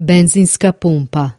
Benzinska pumpa.